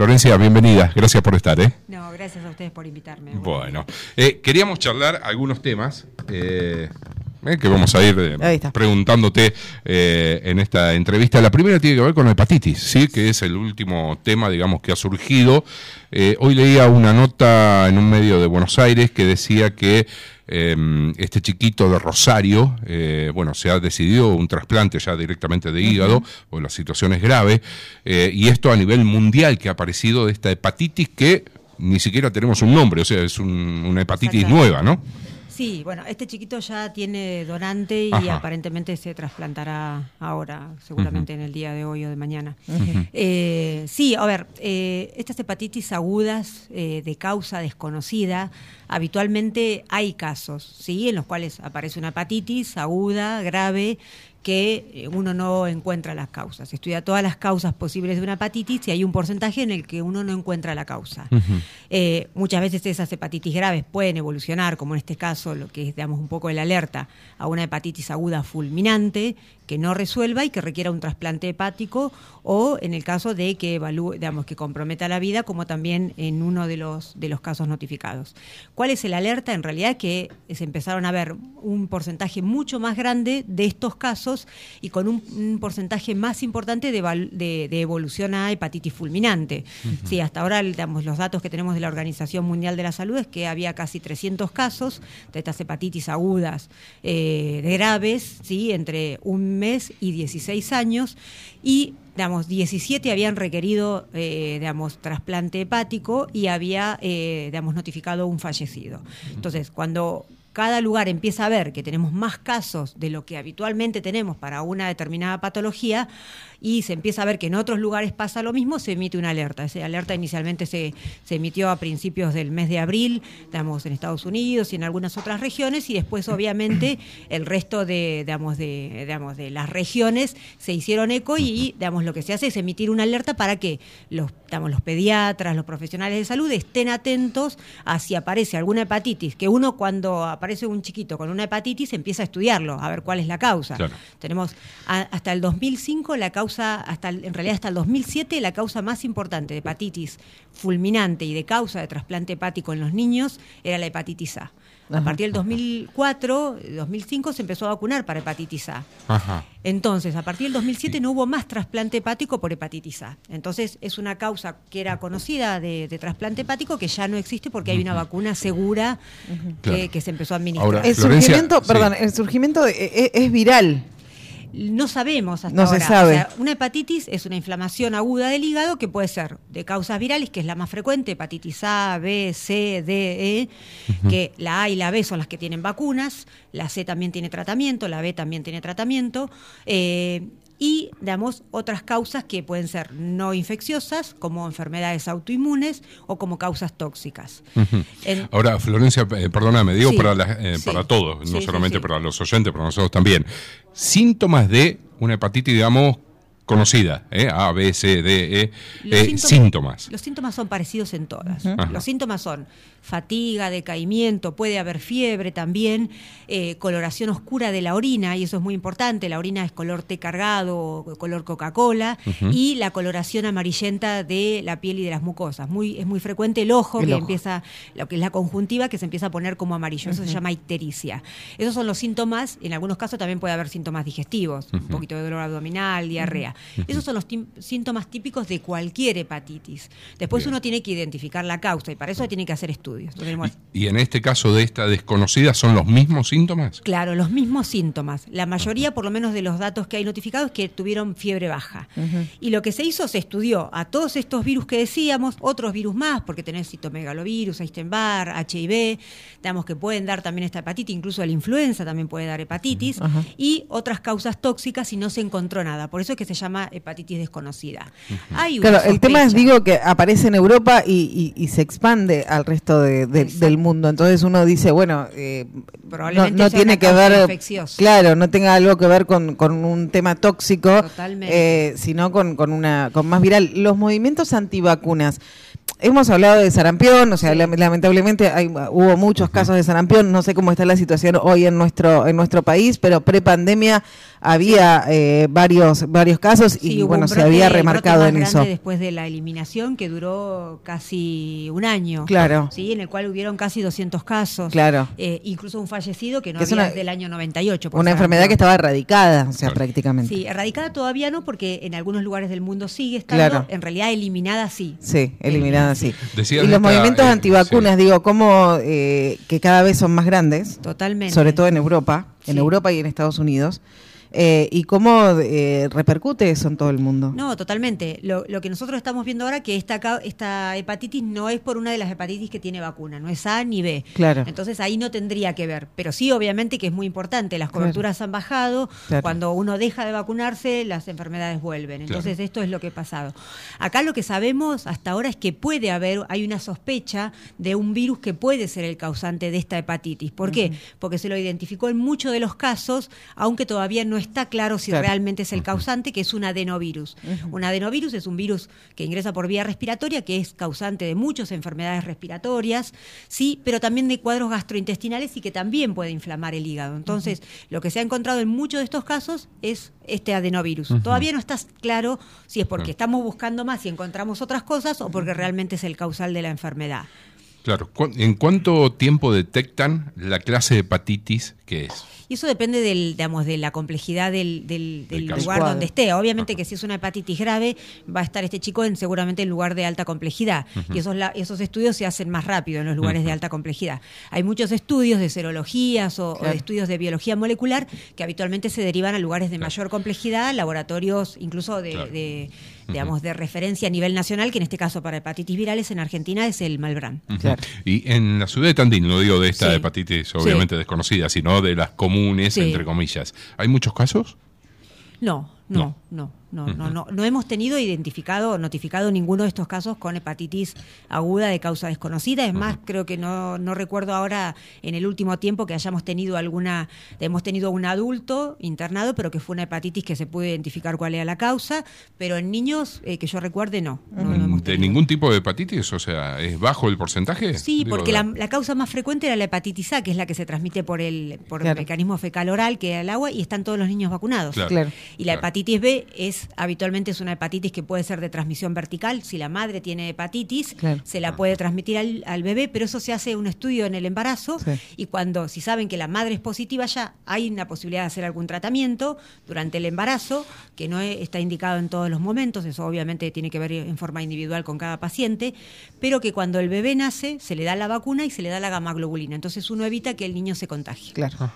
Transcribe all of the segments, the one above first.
Florencia, bienvenida. Gracias por estar. ¿eh? No, gracias a ustedes por invitarme. Bueno, eh, queríamos charlar algunos temas. Eh, eh, que vamos a ir eh, preguntándote eh, en esta entrevista. La primera tiene que ver con la hepatitis, ¿sí? que es el último tema, digamos, que ha surgido. hoy leía una nota en un medio de Buenos Aires que decía que este chiquito de Rosario, bueno, se ha decidido un trasplante ya directamente de hígado, o la situación es grave, y esto a nivel mundial que ha aparecido de esta hepatitis que ni siquiera tenemos un nombre, o sea, es una hepatitis nueva, ¿no? Sí, bueno, este chiquito ya tiene donante y aparentemente se trasplantará ahora, seguramente en el día de hoy o de mañana. Eh, sí, a ver, eh, estas hepatitis agudas eh, de causa desconocida, habitualmente hay casos, ¿sí? En los cuales aparece una hepatitis aguda, grave, que eh, uno no encuentra las causas. Estudia todas las causas posibles de una hepatitis y hay un porcentaje en el que uno no encuentra la causa. Eh, muchas veces esas hepatitis graves pueden evolucionar, como en este caso, lo que es, digamos, un poco el alerta, a una hepatitis aguda fulminante que no resuelva y que requiera un trasplante hepático o en el caso de que evalúe, digamos, que comprometa la vida, como también en uno de los, de los casos notificados. ¿Cuál es el alerta? En realidad que se empezaron a ver un porcentaje mucho más grande de estos casos y con un, porcentaje más importante de, evolución a hepatitis fulminante. Sí, hasta ahora digamos, los datos que tenemos de la Organización Mundial de la Salud es que había casi 300 casos de estas hepatitis agudas eh, graves, ¿sí? entre un mes y 16 años, y digamos, 17 habían requerido, eh, digamos, trasplante hepático y había, eh, digamos, notificado un fallecido. Entonces, cuando cada lugar empieza a ver que tenemos más casos de lo que habitualmente tenemos para una determinada patología, y se empieza a ver que en otros lugares pasa lo mismo, se emite una alerta. Esa alerta inicialmente se, se emitió a principios del mes de abril, digamos, en Estados Unidos y en algunas otras regiones, y después obviamente el resto de, digamos, de, digamos, de las regiones se hicieron eco y digamos, lo que se hace es emitir una alerta para que los, digamos, los pediatras, los profesionales de salud estén atentos a si aparece alguna hepatitis, que uno cuando aparece un chiquito con una hepatitis empieza a estudiarlo, a ver cuál es la causa. Tenemos hasta el 2005 la causa hasta en realidad hasta el 2007, la causa más importante de hepatitis fulminante y de causa de trasplante hepático en los niños era la hepatitis A. A partir del 2004, 2005 se empezó a vacunar para hepatitis A. Entonces, a partir del 2007 no hubo más trasplante hepático por hepatitis A. Entonces, es una causa que era conocida de, trasplante hepático que ya no existe porque hay una vacuna segura que, se empezó a administrar. el surgimiento, perdón, el surgimiento e, e, es viral. No sabemos hasta no ahora. Se sabe. una hepatitis es una inflamación aguda del hígado que puede ser de causas virales, que es la más frecuente, hepatitis A, B, C, D, E, que la A y la B son las que tienen vacunas, la C también tiene tratamiento, la B también tiene tratamiento. Eh, y, digamos, otras causas que pueden ser no infecciosas, como enfermedades autoinmunes o como causas tóxicas. Ahora, Florencia, eh, perdóname, digo para, eh, para todos, no solamente para los oyentes, para nosotros también. Síntomas de una hepatitis, digamos, conocida, ¿eh? A, B, C, D, E, eh, síntomas, Los síntomas son parecidos en todas. Los síntomas son fatiga, decaimiento, puede haber fiebre también, eh, coloración oscura de la orina, y eso es muy importante, la orina es color té cargado, color Coca-Cola, y la coloración amarillenta de la piel y de las mucosas. Muy, es muy frecuente el ojo, que empieza, lo que es la conjuntiva, que se empieza a poner como amarillo, eso se llama ictericia. Esos son los síntomas, en algunos casos también puede haber síntomas digestivos, un poquito de dolor abdominal, diarrea. Esos son los síntomas típicos de cualquier hepatitis. Después uno tiene que identificar la causa y para eso tiene que hacer estudios. ¿Y, en este caso de esta desconocida son los mismos síntomas? Claro, los mismos síntomas. La mayoría, por lo menos de los datos que hay notificados, es que tuvieron fiebre baja. Y lo que se hizo, se estudió a todos estos virus que decíamos, otros virus más, porque tenés citomegalovirus, Epstein-Barr, HIV, digamos que pueden dar también esta hepatitis, incluso la influenza también puede dar hepatitis, y otras causas tóxicas y no se encontró nada. Por eso es que se llama hepatitis desconocida. claro, el tema es, digo, que aparece en Europa y se expande al resto del mundo. Entonces uno dice, bueno, eh, no, tiene que ver, claro, no tenga algo que ver con, un tema tóxico, eh, sino con, con, una, con más viral. Los movimientos antivacunas. Hemos hablado de sarampión, o sea, lamentablemente hay, hubo muchos casos de sarampión, no sé cómo está la situación hoy en nuestro en nuestro país, pero prepandemia había eh, varios varios casos y bueno, se había remarcado en eso. Después de la eliminación que duró casi un año. Claro. Sí, en el cual hubieron casi 200 casos. Claro. Eh, incluso un fallecido que no había desde el año 98. una enfermedad que estaba erradicada, o sea, prácticamente. Sí, erradicada todavía no, porque en algunos lugares del mundo sigue estando. En realidad, eliminada sí. Sí, eliminada sí. y los movimientos eh, antivacunas, digo, como que cada vez son más grandes. Totalmente. Sobre todo en Europa, en Europa y en Estados Unidos. Eh, ¿Y cómo eh, repercute eso en todo el mundo? No, totalmente. Lo, que nosotros estamos viendo ahora que esta, esta hepatitis no es por una de las hepatitis que tiene vacuna, no es A ni B. Claro. Entonces ahí no tendría que ver. Pero sí, obviamente que es muy importante. Las coberturas han bajado. Cuando uno deja de vacunarse, las enfermedades vuelven. Entonces esto es lo que ha pasado. Acá lo que sabemos hasta ahora es que puede haber, hay una sospecha de un virus que puede ser el causante de esta hepatitis. ¿Por qué? Porque se lo identificó en muchos de los casos, aunque todavía no está claro si realmente es el causante, que es un adenovirus. Un adenovirus es un virus que ingresa por vía respiratoria, que es causante de muchas enfermedades respiratorias, sí, pero también de cuadros gastrointestinales y que también puede inflamar el hígado. Entonces, lo que se ha encontrado en muchos de estos casos es este adenovirus. Todavía no está claro si es porque estamos buscando más y encontramos otras cosas o porque realmente es el causal de la enfermedad. Claro. ¿En cuánto tiempo detectan la clase de hepatitis que es? Y eso depende del, digamos, de la complejidad del, del, lugar donde esté. Obviamente que si es una hepatitis grave, va a estar este chico en seguramente en lugar de alta complejidad. Y esos, esos estudios se hacen más rápido en los lugares de alta complejidad. Hay muchos estudios de serologías o, de estudios de biología molecular que habitualmente se derivan a lugares de mayor complejidad, laboratorios incluso de, digamos, de referencia a nivel nacional, que en este caso para hepatitis virales en Argentina es el Malbrán. Y en la ciudad de Tandil, no digo de esta hepatitis obviamente desconocida, sino de las comunes, entre comillas. ¿Hay muchos casos? No, no, no. No, no, no, no hemos tenido identificado, notificado ninguno de estos casos con hepatitis aguda de causa desconocida. Es más, creo que no, no recuerdo ahora en el último tiempo que hayamos tenido alguna, hemos tenido un adulto internado, pero que fue una hepatitis que se puede identificar cuál era la causa, pero en niños eh, que yo recuerde no. ¿De ningún tipo de hepatitis? O sea, ¿es bajo el porcentaje? Sí, porque la, causa más frecuente era la hepatitis A, que es la que se transmite por el, por el mecanismo fecal oral, que es el agua, y están todos los niños vacunados. Claro. Y la hepatitis B es habitualmente es una hepatitis que puede ser de transmisión vertical. Si la madre tiene hepatitis, se la puede transmitir al, bebé, pero eso se hace un estudio en el embarazo y cuando, si saben que la madre es positiva, ya hay una posibilidad de hacer algún tratamiento durante el embarazo, que no está indicado en todos los momentos, eso obviamente tiene que ver en forma individual con cada paciente, pero que cuando el bebé nace se le da la vacuna y se le da la gamaglobulina. Entonces uno evita que el niño se contagie. Claro.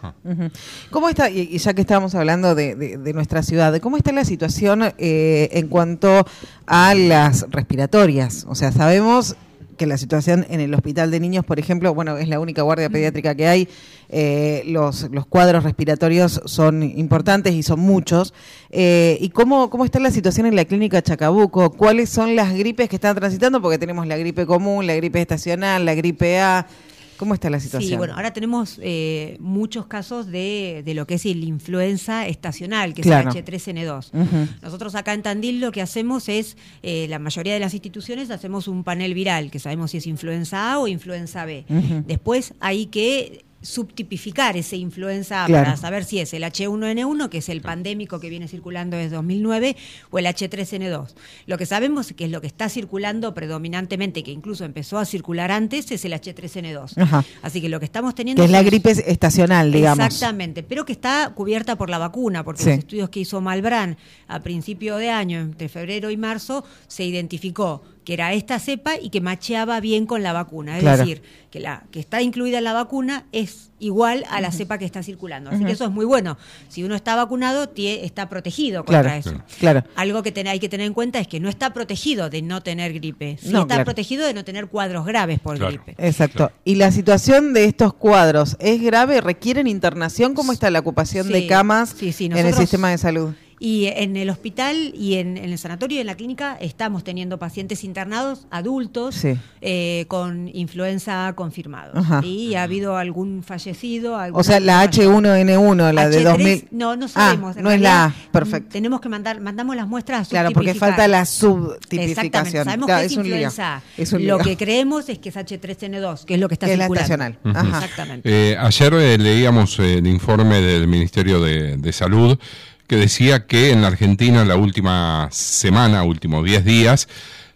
¿Cómo está, y ya que estábamos hablando de, de nuestra ciudad, cómo está la situación? Eh, en cuanto a las respiratorias. O sea, sabemos que la situación en el hospital de niños, por ejemplo, bueno, es la única guardia pediátrica que hay, eh, los, los cuadros respiratorios son importantes y son muchos. Eh, ¿Y cómo, cómo está la situación en la clínica Chacabuco? ¿Cuáles son las gripes que están transitando? Porque tenemos la gripe común, la gripe estacional, la gripe A. ¿Cómo está la situación? Sí, bueno, ahora tenemos eh, muchos casos de, de, lo que es la influenza estacional, que es el H3N2. Nosotros acá en Tandil lo que hacemos es, eh, la mayoría de las instituciones hacemos un panel viral, que sabemos si es influenza A o influenza B. Después hay que subtipificar ese influenza para saber si es el H1N1, que es el pandémico que viene circulando desde 2009, o el H3N2. Lo que sabemos que es lo que está circulando predominantemente, que incluso empezó a circular antes, es el H3N2. Así que lo que estamos teniendo... Que es la gripe estacional, digamos. Exactamente, pero que está cubierta por la vacuna, porque los estudios que hizo Malbrán a principio de año, entre febrero y marzo, se identificó que era esta cepa y que macheaba bien con la vacuna. Es decir, que la que está incluida en la vacuna es igual a la cepa que está circulando. Así que eso es muy bueno. Si uno está vacunado, está protegido contra eso. Claro. Algo que hay que tener en cuenta es que no está protegido de no tener gripe. Sí está protegido de no tener cuadros graves por gripe. Exacto. ¿Y la situación de estos cuadros es grave? ¿Requieren internación? ¿Cómo está la ocupación de camas en el sistema de salud? Y en el hospital y en, el sanatorio y en la clínica estamos teniendo pacientes internados, adultos, eh, con influenza confirmados. Y ha habido algún fallecido. O sea, la H1N1, la de 2000. No, no sabemos. Ah, no es la A, perfecto. Tenemos que mandar, mandamos las muestras a Claro, porque falta la subtipificación. Sabemos que es, influenza. lo que creemos es que es H3N2, que es lo que está que circulando. Es la Exactamente. Eh, ayer eh, leíamos el informe del Ministerio de Salud que decía que en la Argentina la última semana, últimos 10 días,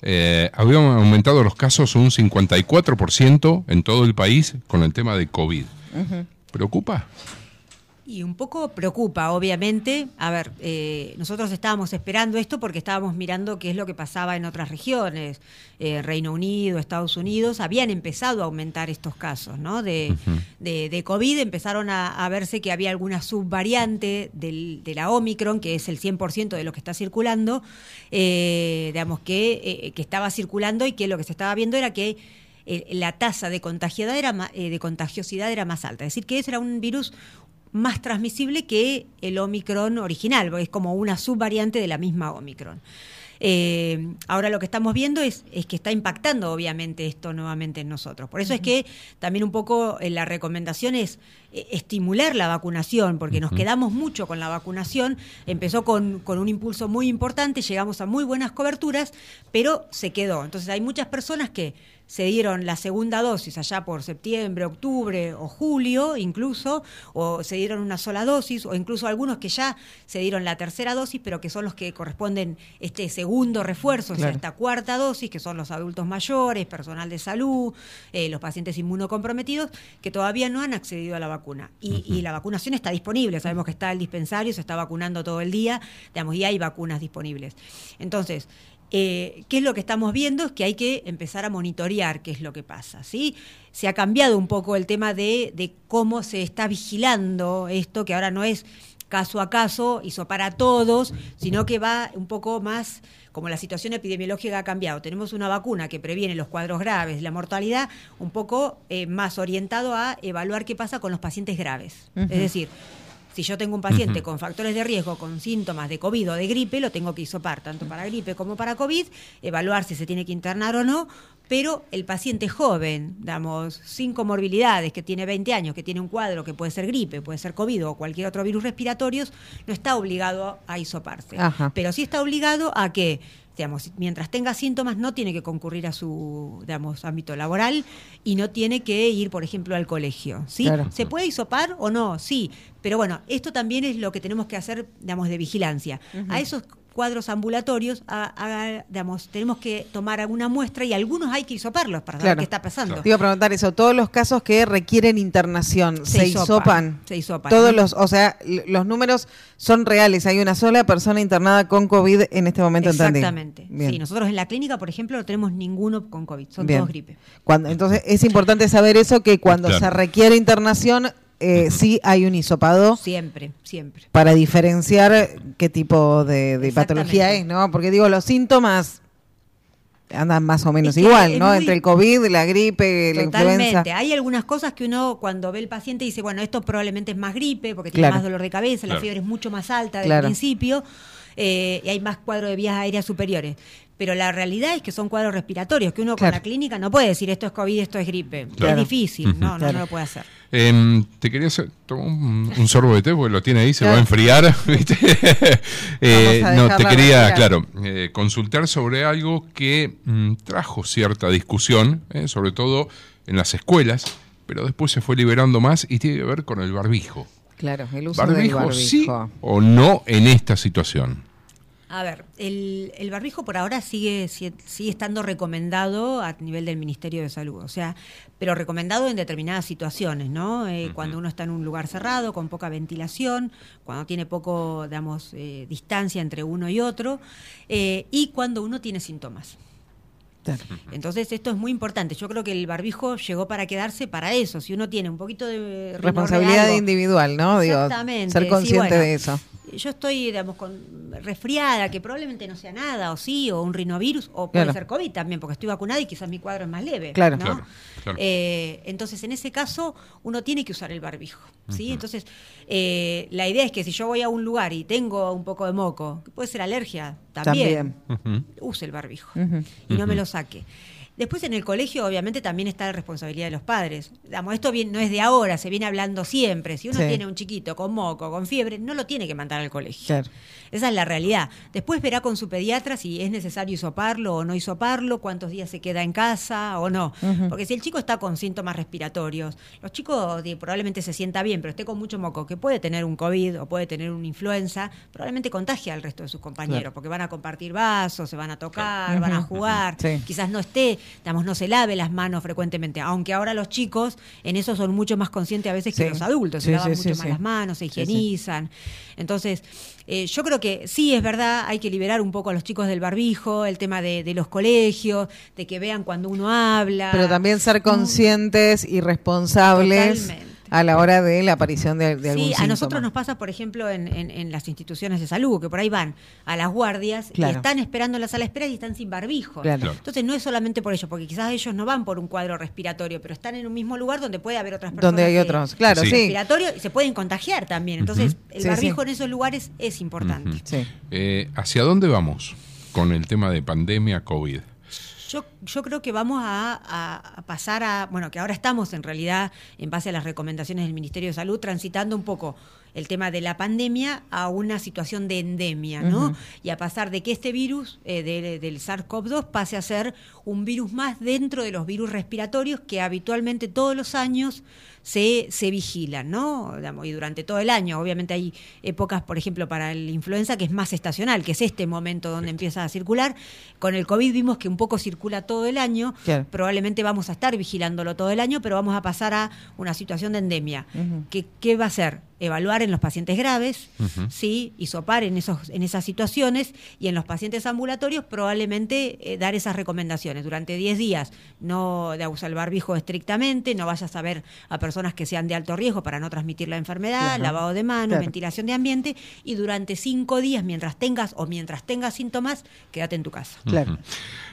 eh, habían aumentado los casos un 54% en todo el país con el tema de COVID. ¿Preocupa? Y un poco preocupa, obviamente. A ver, eh, nosotros estábamos esperando esto porque estábamos mirando qué es lo que pasaba en otras regiones. Eh, Reino Unido, Estados Unidos, habían empezado a aumentar estos casos ¿no? de, de, COVID. Empezaron a, verse que había alguna subvariante del, de la Omicron, que es el 100% de lo que está circulando, eh, digamos, que, que estaba circulando y que lo que se estaba viendo era que la tasa de, era, de contagiosidad era más alta. Es decir, que ese era un virus más transmisible que el Omicron original, porque es como una subvariante de la misma Omicron. Eh, ahora lo que estamos viendo es, es, que está impactando obviamente esto nuevamente en nosotros. Por eso es que también un poco eh, la recomendación es eh, estimular la vacunación, porque nos quedamos mucho con la vacunación. Empezó con, con, un impulso muy importante, llegamos a muy buenas coberturas, pero se quedó. Entonces hay muchas personas que se dieron la segunda dosis allá por septiembre, octubre o julio incluso, o se dieron una sola dosis, o incluso algunos que ya se dieron la tercera dosis, pero que son los que corresponden este segundo refuerzo, o sea, esta cuarta dosis, que son los adultos mayores, personal de salud, eh, los pacientes inmunocomprometidos, que todavía no han accedido a la vacuna. Y, y, la vacunación está disponible, sabemos que está el dispensario, se está vacunando todo el día, digamos, y hay vacunas disponibles. Entonces, eh, ¿Qué es lo que estamos viendo? Es que hay que empezar a monitorear qué es lo que pasa. ¿sí? Se ha cambiado un poco el tema de, cómo se está vigilando esto, que ahora no es caso a caso, hizo para todos, sino que va un poco más, como la situación epidemiológica ha cambiado. Tenemos una vacuna que previene los cuadros graves, la mortalidad, un poco eh, más orientado a evaluar qué pasa con los pacientes graves. Es decir, si yo tengo un paciente con factores de riesgo, con síntomas de COVID o de gripe, lo tengo que isopar tanto para gripe como para COVID, evaluar si se tiene que internar o no, pero el paciente joven, damos sin comorbilidades, que tiene 20 años, que tiene un cuadro que puede ser gripe, puede ser COVID o cualquier otro virus respiratorio, no está obligado a isoparse. Pero sí está obligado a que digamos, mientras tenga síntomas no tiene que concurrir a su digamos, ámbito laboral y no tiene que ir, por ejemplo, al colegio. ¿sí? ¿Se puede isopar o no? Sí, pero bueno, esto también es lo que tenemos que hacer, digamos, de vigilancia. A esos cuadros ambulatorios, digamos, tenemos que tomar alguna muestra y algunos hay que isoparlos para saber qué está pasando. Te iba a preguntar eso, todos los casos que requieren internación, ¿se, isopan? Se isopan. Todos los, o sea, los números son reales, hay una sola persona internada con COVID en este momento. Exactamente. Sí, nosotros en la clínica, por ejemplo, no tenemos ninguno con COVID, son todos gripe. Cuando, entonces es importante saber eso, que cuando se requiere internación eh, sí hay un hisopado. Siempre, siempre. Para diferenciar qué tipo de, patología es, ¿no? Porque digo, los síntomas andan más o menos igual, ¿no? Entre el COVID, la gripe, la influenza. Hay algunas cosas que uno cuando ve el paciente dice, bueno, esto probablemente es más gripe porque tiene más dolor de cabeza, la fiebre es mucho más alta del principio eh, y hay más cuadro de vías aéreas superiores pero la realidad es que son cuadros respiratorios, que uno con la clínica no puede decir esto es COVID, esto es gripe. Es difícil, no, no, lo puede hacer. Em, te quería hacer un, sorbo de té porque lo tiene ahí, se va a enfriar. Eh, no, te quería, claro, eh, consultar sobre algo que mm, trajo cierta discusión, eh, sobre todo en las escuelas, pero después se fue liberando más y tiene que ver con el barbijo. Claro, el uso del barbijo. sí o no en esta situación. A ver, el, el, barbijo por ahora sigue, sigue estando recomendado a nivel del Ministerio de Salud, o sea, pero recomendado en determinadas situaciones, ¿no? Eh, cuando uno está en un lugar cerrado, con poca ventilación, cuando tiene poco, digamos, eh, distancia entre uno y otro, eh, y cuando uno tiene síntomas. Entonces esto es muy importante. Yo creo que el barbijo llegó para quedarse para eso. Si uno tiene un poquito de responsabilidad individual, ¿no? Exactamente. ser consciente de eso yo estoy, digamos, con resfriada, que probablemente no sea nada, o sí, o un rinovirus, o puede ser COVID también, porque estoy vacunada y quizás mi cuadro es más leve. Claro, claro, eh, entonces, en ese caso, uno tiene que usar el barbijo. ¿sí? Entonces, eh, la idea es que si yo voy a un lugar y tengo un poco de moco, que puede ser alergia también, use el barbijo y no me lo saque. Después en el colegio obviamente también está la responsabilidad de los padres. esto no es de ahora, se viene hablando siempre. Si uno tiene un chiquito con moco, con fiebre, no lo tiene que mandar al colegio. Esa es la realidad. Después verá con su pediatra si es necesario hisoparlo o no hisoparlo, cuántos días se queda en casa o no. Porque si el chico está con síntomas respiratorios, los chicos probablemente se sienta bien, pero esté con mucho moco, que puede tener un COVID o puede tener una influenza, probablemente contagia al resto de sus compañeros, porque van a compartir vasos, se van a tocar, van a jugar, quizás no esté digamos, no se lave las manos frecuentemente, aunque ahora los chicos en eso son mucho más conscientes a veces que los adultos, se lavan mucho más las manos, se higienizan. Entonces, eh, yo creo que sí es verdad, hay que liberar un poco a los chicos del barbijo, el tema de, de los colegios, de que vean cuando uno habla. Pero también ser conscientes y responsables. Totalmente a la hora de la aparición de, de algún Sí, a nosotros nos pasa, por ejemplo, en, en, las instituciones de salud, que por ahí van a las guardias y están esperando en la sala de espera y están sin barbijo. Entonces no es solamente por ello, porque quizás ellos no van por un cuadro respiratorio, pero están en un mismo lugar donde puede haber otras personas. Donde hay otros, claro, sí. Respiratorio y se pueden contagiar también. Entonces el barbijo en esos lugares es importante. Eh, ¿Hacia dónde vamos con el tema de pandemia COVID? Yo, yo creo que vamos a, pasar a, bueno, que ahora estamos en realidad, en base a las recomendaciones del Ministerio de Salud, transitando un poco el tema de la pandemia a una situación de endemia, ¿no? Y a pasar de que este virus eh, del SARS-CoV-2 pase a ser un virus más dentro de los virus respiratorios que habitualmente todos los años se, se vigilan, ¿no? Y durante todo el año. Obviamente hay épocas, por ejemplo, para la influenza que es más estacional, que es este momento donde empieza a circular. Con el COVID vimos que un poco circula todo el año. Probablemente vamos a estar vigilándolo todo el año, pero vamos a pasar a una situación de endemia. ¿Qué va a ser? Evaluar en los pacientes graves, ¿sí? y sopar en, esos, en esas situaciones, y en los pacientes ambulatorios probablemente eh, dar esas recomendaciones. Durante 10 días no de usar el barbijo estrictamente, no vayas a ver a personas que sean de alto riesgo para no transmitir la enfermedad, lavado de manos, ventilación de ambiente, y durante 5 días, mientras tengas o mientras tengas síntomas, quédate en tu casa. Claro.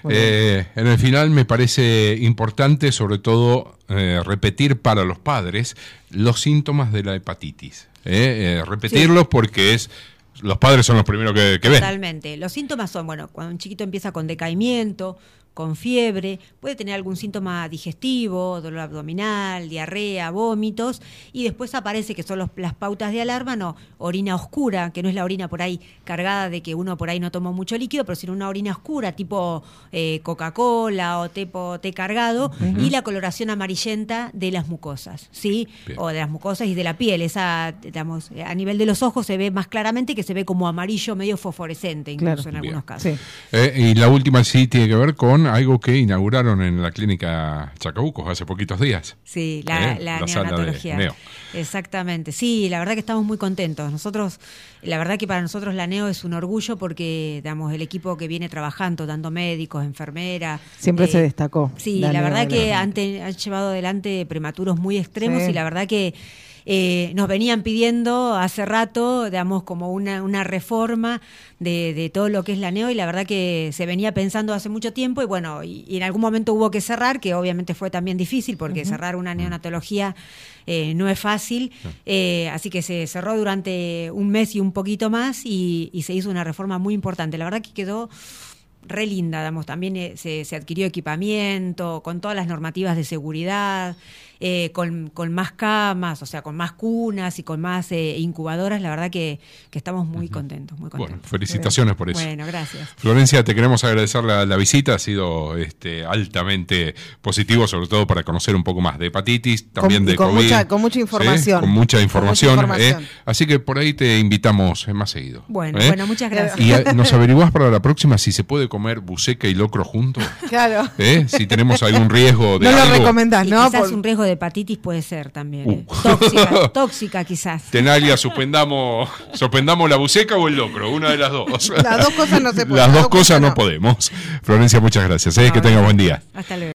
Eh, en el final me parece importante, sobre todo, eh, repetir para los padres los síntomas de la hepatitis. Eh, repetirlos porque es los padres son los primeros que, que ven. Totalmente. Los síntomas son, bueno, cuando un chiquito empieza con decaimiento, con fiebre, puede tener algún síntoma digestivo, dolor abdominal, diarrea, vómitos, y después aparece que son las pautas de alarma, no, orina oscura, que no es la orina por ahí cargada de que uno por ahí no tomó mucho líquido, pero sino una orina oscura, tipo eh, Coca-Cola o tipo té cargado, y la coloración amarillenta de las mucosas, ¿sí? O de las mucosas y de la piel, esa, digamos, a nivel de los ojos se ve más claramente que se ve como amarillo medio fosforescente, incluso en algunos casos. Eh, y la última sí tiene que ver con algo que inauguraron en la clínica Chacabucos hace poquitos días. Sí, la, ¿Eh? neonatología. Exactamente. Sí, la verdad que estamos muy contentos. Nosotros, la verdad que para nosotros la neo es un orgullo porque, damos el equipo que viene trabajando, dando médicos, enfermeras. Siempre se eh, destacó. Sí, la, verdad que han, han, llevado adelante prematuros muy extremos y la verdad que eh, nos venían pidiendo hace rato, digamos, como una, una reforma de, de, todo lo que es la neo y la verdad que se venía pensando hace mucho tiempo y bueno, y, en algún momento hubo que cerrar, que obviamente fue también difícil porque cerrar una neonatología eh, no es fácil, eh, así que se cerró durante un mes y un poquito más y, y se hizo una reforma muy importante. La verdad que quedó re linda, digamos, también se, se, adquirió equipamiento, con todas las normativas de seguridad, eh, con, con, más camas, o sea, con más cunas y con más eh, incubadoras, la verdad que, que estamos muy contentos, muy contentos. Bueno, felicitaciones por eso. Bueno, gracias. Florencia, te queremos agradecer la, la, visita, ha sido este, altamente positivo, sobre todo para conocer un poco más de hepatitis, también de con COVID. Mucha, con mucha información. Con mucha información. Con mucha información. así que por ahí te invitamos más seguido. Bueno, bueno, muchas gracias. Y nos averiguás para la próxima si se puede comer buceca y locro juntos. Claro. Si tenemos algún riesgo de. No lo recomendás, ¿no? quizás un riesgo de hepatitis puede ser también. ¿eh? Uh. Tóxica, tóxica quizás. Tenalia, suspendamos, suspendamos la buceca o el locro, una de las dos. Las dos cosas no se pueden. Las dos cosas no podemos. Florencia, muchas gracias. ¿eh? que tenga buen día. Hasta luego.